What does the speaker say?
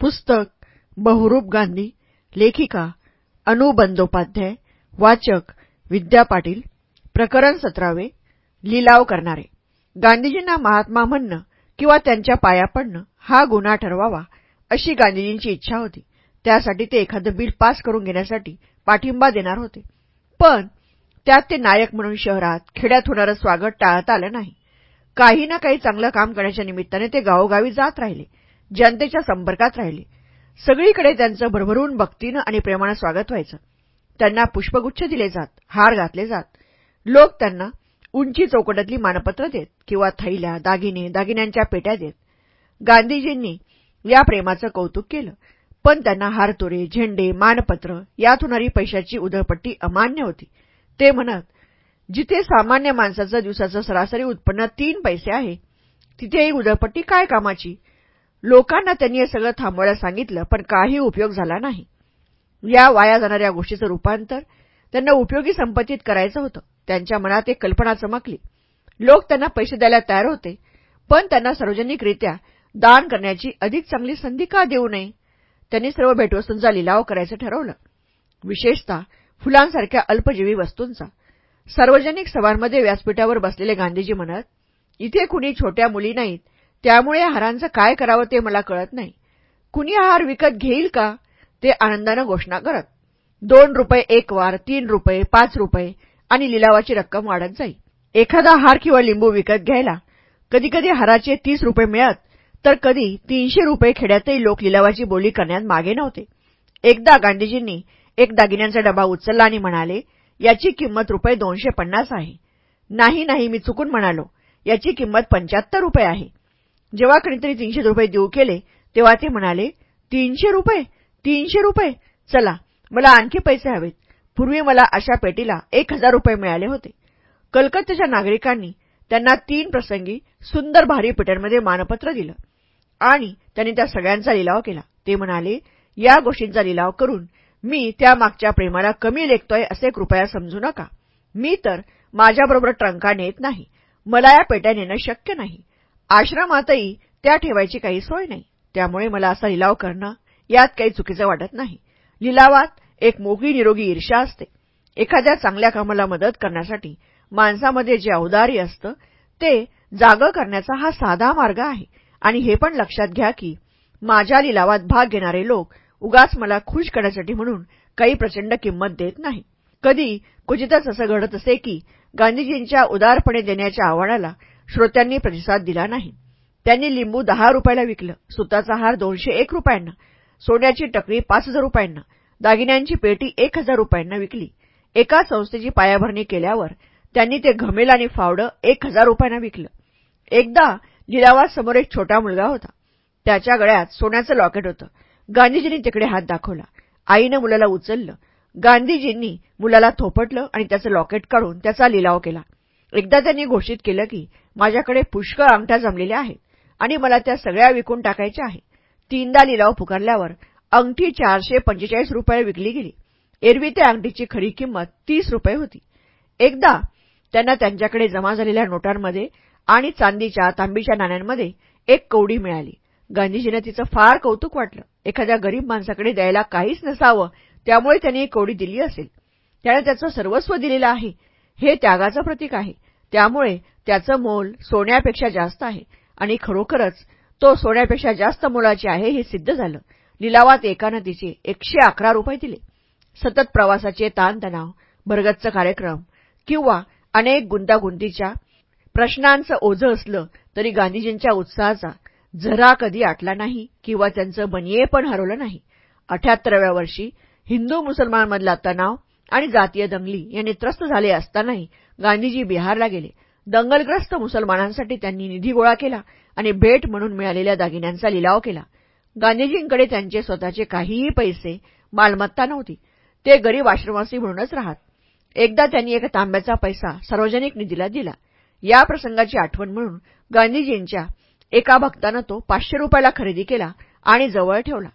पुस्तक बहुरूप गांधी लेखिका अनु बंदोपाध्याय वाचक विद्या पाटील प्रकरण सतरावे लिलाव करणारे. गांधीजींना महात्मा म्हणणं किंवा त्यांच्या पाया पडणं हा गुन्हा ठरवावा अशी गांधीजींची इच्छा होती. त्यासाठी ते एखादं बिल पास करून घेण्यासाठी पाठिंबा देणार होते. पण त्यात ते नायक म्हणून शहरात खेड्यात होणारं स्वागत टाळता आलं नाही. काही ना काही चांगलं काम करण्याच्या निमित्ताने ते गावोगावी जात राहिले. जनतेच्या संपर्कात राहिले. सगळीकडे त्यांचं भरभरून भक्तीनं आणि प्रेमानं स्वागत व्हायचं. त्यांना पुष्पगुच्छ दिले जात हार घातले जात. लोक त्यांना उंची चौकटातली मानपत्र देत किंवा थैल्या दागिने दागिन्यांच्या पेट्या देत. गांधीजींनी या प्रेमाचं कौतुक केलं. पण त्यांना हारतोरे झेंडे मानपत्र यात होणारी पैशाची उधळपट्टी अमान्य होती. ते म्हणत जिथे सामान्य माणसाचं दिवसाचं सरासरी उत्पन्न तीन पैसे आहे तिथे ही उधळपट्टी काय कामाची? लोकांना त्यांनी हे सगळं थांबवायला सांगितलं पण काही उपयोग झाला नाही. या वाया जाणाऱ्या गोष्टीचं रूपांतर त्यांना उपयोगी संपत्तीत करायचं होतं. त्यांच्या मनात एक कल्पना चमकली. लोक त्यांना पैसे द्यायला तयार होते पण त्यांना सार्वजनिकरित्या दान करण्याची अधिक चांगली संधी का देऊ नये? त्यांनी सर्व भेटवस्तूंचा लिलाव करायचं ठरवलं. विशेषतः फुलांसारख्या अल्पजीवी वस्तूंचा. सार्वजनिक सभांमध्ये व्यासपीठावर बसलेले गांधीजी म्हणत इथे कुणी छोट्या मुली नाहीत त्यामुळे हारांचं काय करावं ते मला कळत नाही. कुणी हार विकत घेईल का? ते आनंदानं घोषणा करत. दोन रुपये एक वार तीन रुपये पाच रुपये आणि लिलावाची रक्कम वाढत जाई. एखादा हार किंवा लिंबू विकत घ्यायला कधीकधी हाराचे तीस रुपये मिळत तर कधी तीनशे रुपये खेड्यातही लोक लिलावाची बोली करण्यात मागे नव्हते. एकदा गांधीजींनी एक दागिन्यांचा डबा उचलला आणि म्हणाले याची किंमत रुपये दोनशे पन्नास आहे. नाही नाही मी चुकून म्हणालो. याची किंमत पंच्याहत्तर रुपये आहे. जेव्हा कणीतरी तीनशे रुपये देऊ केले तेव्हा ते म्हणाले तीनशे रुपये? तीनशे रुपये? चला मला आणखी पैसे हवेत. पूर्वी मला अशा पेटीला एक हजार रुपये मिळाले होते. कलकत्त्याच्या नागरिकांनी त्यांना तीन प्रसंगी सुंदर भारी पेट्यांमध्ये मानपत्र दिलं आणि त्यांनी त्या सगळ्यांचा लिलाव केला. ते म्हणाले या गोष्टींचा लिलाव करून मी त्यामागच्या प्रेमाला कमी लेखतोय असे कृपया समजू नका. मी तर माझ्याबरोबर ट्रंका नेत नाही. मला या पेट्या नेणं शक्य नाही. आश्रमातही त्या ठेवायची काही सोय नाही. त्यामुळे मला असा लिलाव करणं यात काही चुकीचं वाटत नाही. लिलावात एक मोगी निरोगी ईर्षा असते. एखाद्या चांगल्या कामाला मदत करण्यासाठी माणसामध्ये जे औदार्य असतं ते जागं करण्याचा हा साधा मार्ग आहे. आणि हे पण लक्षात घ्या की माझ्या लिलावात भाग घेणारे लोक उगाच मला खुश करण्यासाठी म्हणून काही प्रचंड किंमत देत नाही. कधी क्वचितच असं घडत असे की गांधीजींच्या उदारपणे देण्याच्या आव्हानाला श्रोत्यांनी प्रतिसाद दिला नाही. त्यांनी लिंबू दहा रुपयाला विकलं. सुताचा हार दोनशे एक रुपयांना. सोन्याची टकरी पाच हजार रुपयांना. दागिन्यांची पेटी एक हजार रुपयांना विकली. एका संस्थेची पायाभरणी केल्यावर त्यांनी ते घमेल आणि फावडं एक हजार रुपयांना विकलं. एकदा लिलावासमोर एक छोटा मुलगा होता. त्याच्या गळ्यात सोन्याचं लॉकेट होतं. गांधीजींनी तिकडे हात दाखवला. आईनं मुलाला उचललं. गांधीजींनी मुलाला थोपटलं आणि त्याचं लॉकेट काढून त्याचा लिलाव केला. एकदा त्यांनी घोषित केलं की माझ्याकडे पुष्कळ अंगठ्या जमलेल्या आहेत आणि मला त्या सगळ्या विकून टाकायच्या आहे तीनदा लिलाव पुकारल्यावर अंगठी चारशे पंचेचाळीस रुपये विकली गेली. एरवी त्या अंगठीची खरी किंमत तीस रुपये होती. एकदा त्यांना त्यांच्याकडे जमा झालेल्या नोटांमध्ये आणि चांदीच्या तांबीच्या नाण्यांमध्ये एक कवडी मिळाली. गांधीजींना तिचं फार कौतुक वाटलं. एखाद्या गरीब माणसाकडे द्यायला काहीच नसावं त्यामुळे त्यांनी एक कवडी दिली असेल. त्याने त्याचं सर्वस्व दिलेलं आहे. हे त्यागाचं प्रतीक आहे. त्यामुळे त्याचं मोल सोन्यापेक्षा जास्त आहे. आणि खरोखरच तो सोन्यापेक्षा जास्त मोलाचे आहे हे सिद्ध झालं. लिलावात एकानं तिचे एकशे अकरा रुपये दिले. सतत प्रवासाचे ताणतणाव भरगच्च कार्यक्रम किंवा अनेक गुंतागुंतीच्या प्रश्नांचं ओझं असलं तरी गांधीजींच्या उत्साहाचा झरा कधी आटला नाही किंवा त्यांचं बनिये पण हरवलं नाही. अठ्याहत्तराव्या वर्षी हिंदू मुसलमानमधला तणाव आणि जातीय दंगली यांनी त्रस्त झाले असतानाही गांधीजी बिहारला गेले. दंगलग्रस्त मुसलमानांसाठी त्यांनी निधी गोळा केला आणि भेट म्हणून मिळालेल्या दागिन्यांचा लिलाव केला. गांधीजींकडे त्यांचे स्वतःचे काहीही पैसे मालमत्ता नव्हती. ते गरीब आश्रमासी म्हणूनच राहत. एकदा त्यांनी एका तांब्याचा पैसा सार्वजनिक निधीला दिला. या प्रसंगाची आठवण म्हणून गांधीजींच्या एका भक्तानं तो पाचशे रुपयाला खरेदी केला आणि जवळ ठेवला.